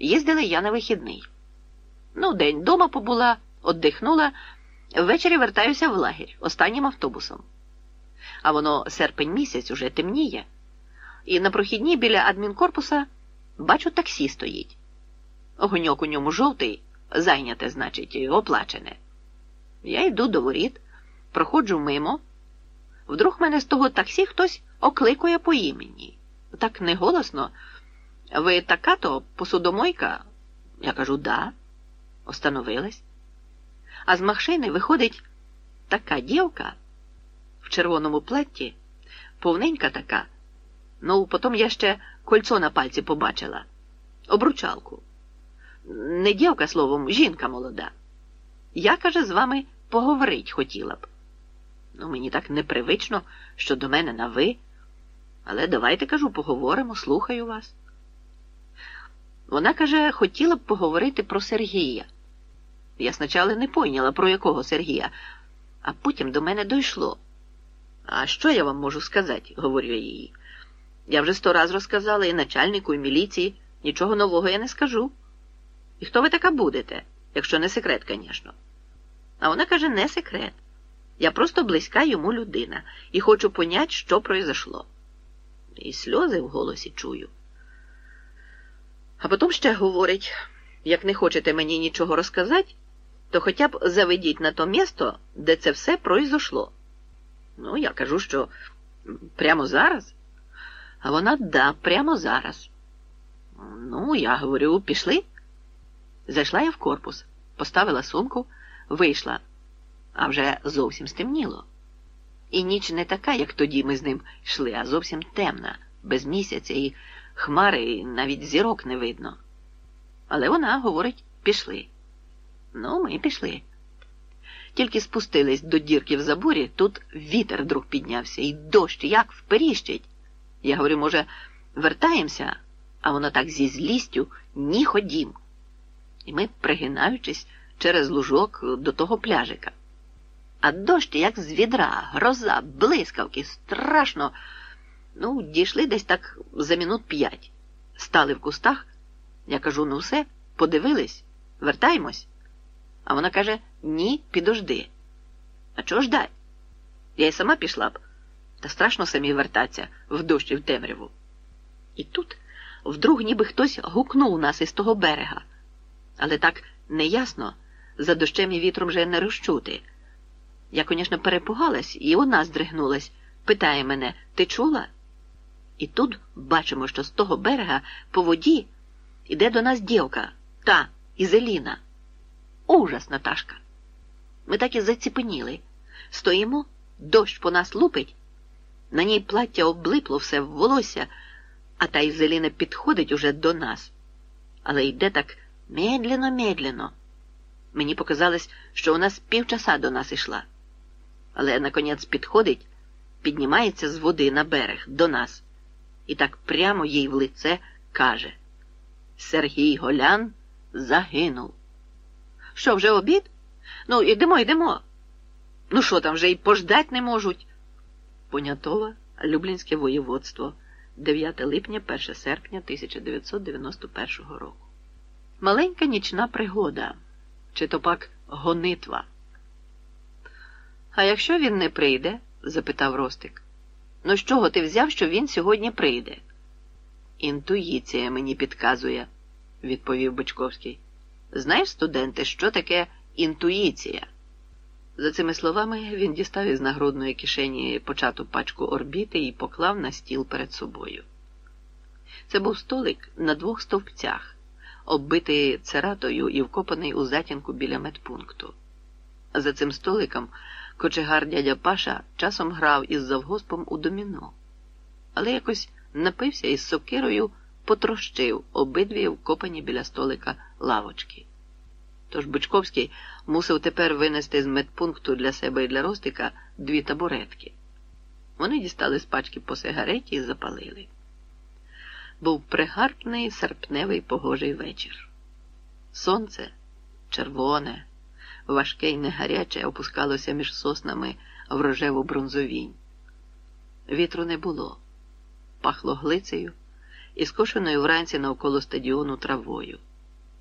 їздили я на вихідний. Ну, день дома побула, отдихнула, ввечері вертаюся в лагерь останнім автобусом. А воно серпень місяць уже темніє. І на прохідні біля адмінкорпуса бачу, таксі стоїть. Огоньок у ньому жовтий, зайняте, значить, оплачене. Я йду до воріт, проходжу мимо. Вдруг мене з того таксі хтось окликує по імені. Так неголосно. Ви така то посудомойка? Я кажу, да. Остановилась. А з машини виходить така дівка в червоному платті, повненька така. Ну, потім я ще кольцо на пальці побачила, обручалку. Не дівка, словом, жінка молода. Я, каже, з вами поговорить хотіла б. Ну, мені так непривично, що до мене на ви. Але давайте, кажу, поговоримо, слухаю вас. Вона каже, хотіла б поговорити про Сергія. Я спочатку не пойняла, про якого Сергія, а потім до мене дійшло. А що я вам можу сказати, говорю я їй. Я вже сто раз розказала і начальнику, і міліції, нічого нового я не скажу. І хто ви така будете, якщо не секрет, звісно. А вона каже, не секрет. Я просто близька йому людина і хочу понять, що произошло. І сльози в голосі чую. А потім ще говорить, як не хочете мені нічого розказати, то хоча б заведіть на то місто, де це все произошло. Ну, я кажу, що прямо зараз. А вона да, прямо зараз. Ну, я говорю, пішли. Зайшла я в корпус, поставила сумку, вийшла, а вже зовсім стемніло. І ніч не така, як тоді ми з ним йшли, а зовсім темна, без місяця і хмари, і навіть зірок не видно. Але вона говорить пішли. Ну, ми пішли. Тільки спустились до дірки в заборі, тут вітер вдруг піднявся, і дощ як вперіщить. Я говорю, може, вертаємося, а воно так зі злістю ні ходім. І ми, пригинаючись через лужок до того пляжика. А дощ як з відра, гроза, блискавки, страшно. Ну, дійшли десь так за минут п'ять. Стали в кустах. Я кажу, ну все, подивились, вертаємось. А вона каже: ні, підожди. А чого ждать? Я й сама пішла б, та страшно самі вертатися в дощ і в темряву. І тут вдруг ніби хтось гукнув нас із того берега, але так неясно, за дощем і вітром вже не розчути. Я, звісно, перепугалась, і вона здригнулась, питає мене, ти чула? І тут бачимо, що з того берега по воді іде до нас дівка, та Ізеліна. Ужас, Наташка. Ми так і заціпеніли. Стоїмо, дощ по нас лупить, на ній плаття облипло все в волосся, а та Ізеліна підходить уже до нас. Але йде так медленно-медленно. Мені показалось, що вона з півчаса до нас ішла. Але, наконець, підходить, піднімається з води на берег до нас і так прямо їй в лице каже: Сергій Голян загинув. Що, вже обід? Ну, йдемо, йдемо. Ну, що там вже й пождать не можуть? Понятова, Люблінське воєводство, 9 липня, 1 серпня 1991 року. Маленька нічна пригода, чи то пак гонитва. А якщо він не прийде? запитав Ростик. Ну, з чого ти взяв, що він сьогодні прийде? Інтуїція мені підказує, відповів Бочковський. Знаєш, студенте, що таке інтуїція? За цими словами він дістав із нагрудної кишені почату пачку орбіти і поклав на стіл перед собою. Це був столик на двох стовпцях, оббитий цератою і вкопаний у затінку біля медпункту. За цим столиком кочегар дядя Паша часом грав із завгоспом у доміно, але якось напився із сокирою, потрощив обидві вкопані біля столика лавочки. Тож Бичковський мусив тепер винести з медпункту для себе і для Ростика дві табуретки. Вони дістали з пачки по сигареті і запалили. Був пригарпний серпневий погожий вечір. Сонце червоне, важке й негаряче опускалося між соснами в рожеву бронзовінь. Вітру не було, пахло глицею і скошеною вранці навколо стадіону травою.